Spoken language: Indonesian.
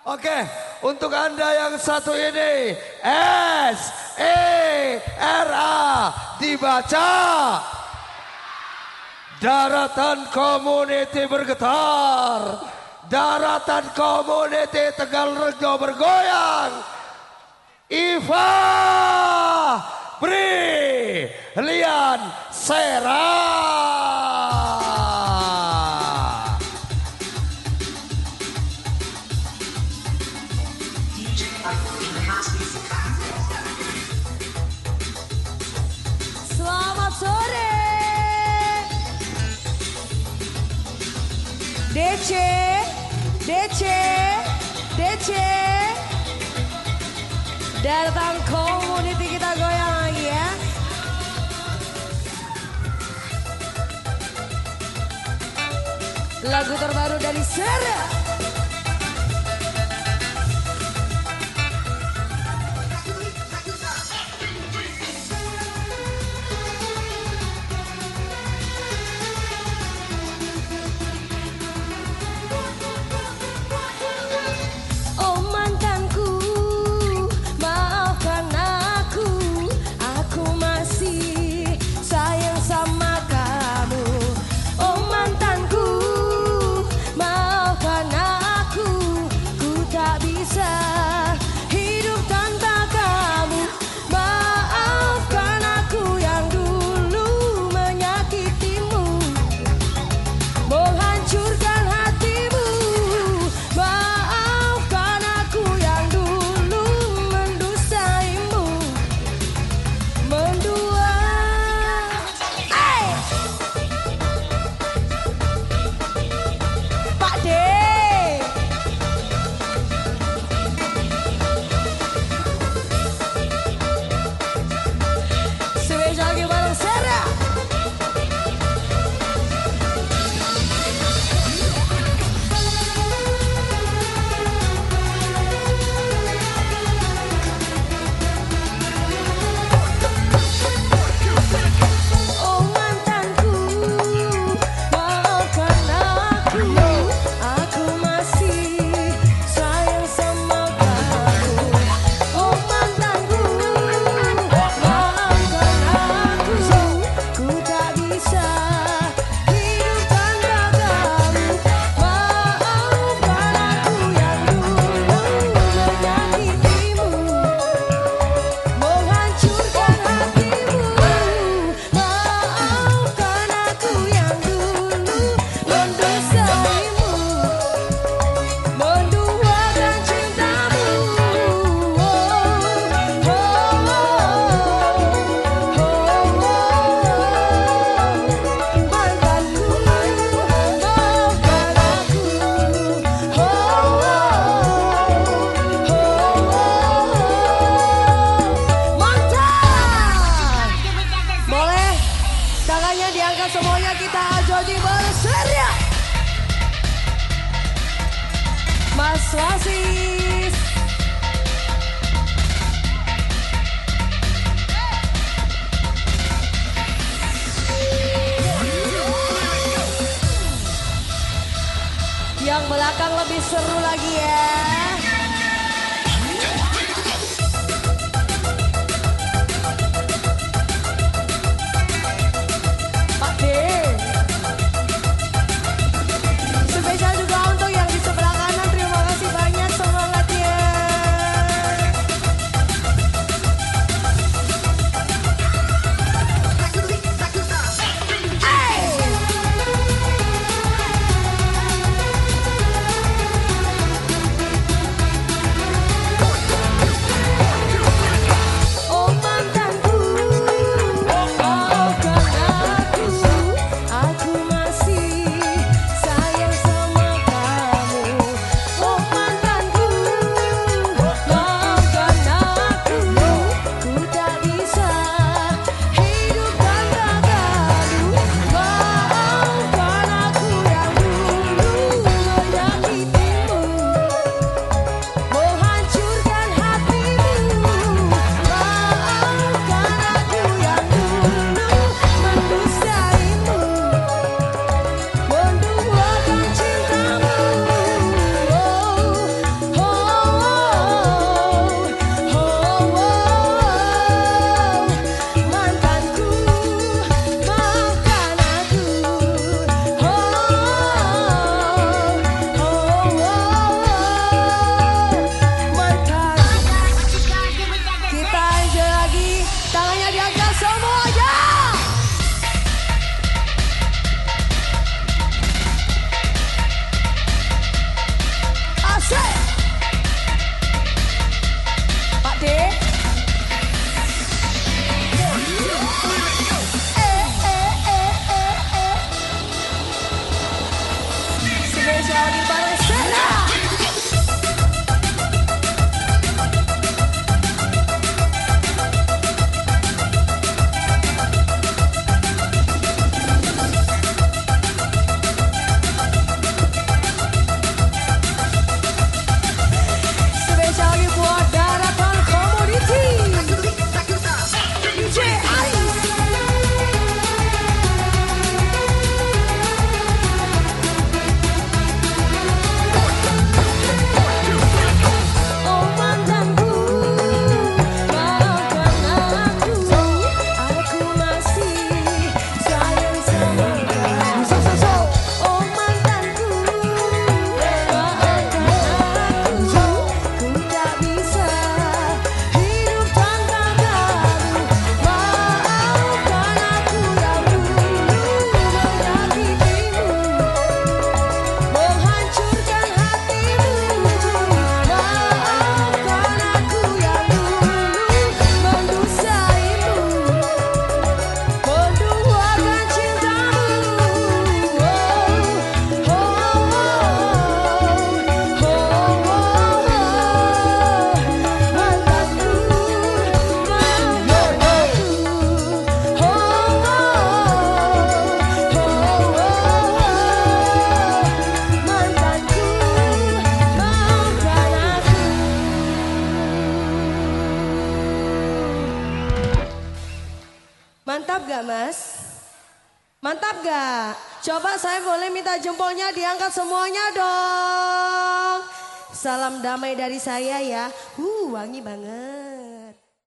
Oke, untuk Anda yang satu ini S E R A dibaca. Daratan community bergetar. Daratan community Tegal Rejo bergoyang. Iva Bri Lian Serah. Selamat sore. DC, DC, DC. Datang community kita goyang lagi ya. Lagu terbaru dari Sarah. Yang belakang lebih seru lagi ya. Bobby Butler. Mantap gak mas? Mantap gak? Coba saya boleh minta jempolnya diangkat semuanya dong. Salam damai dari saya ya. Uh, wangi banget.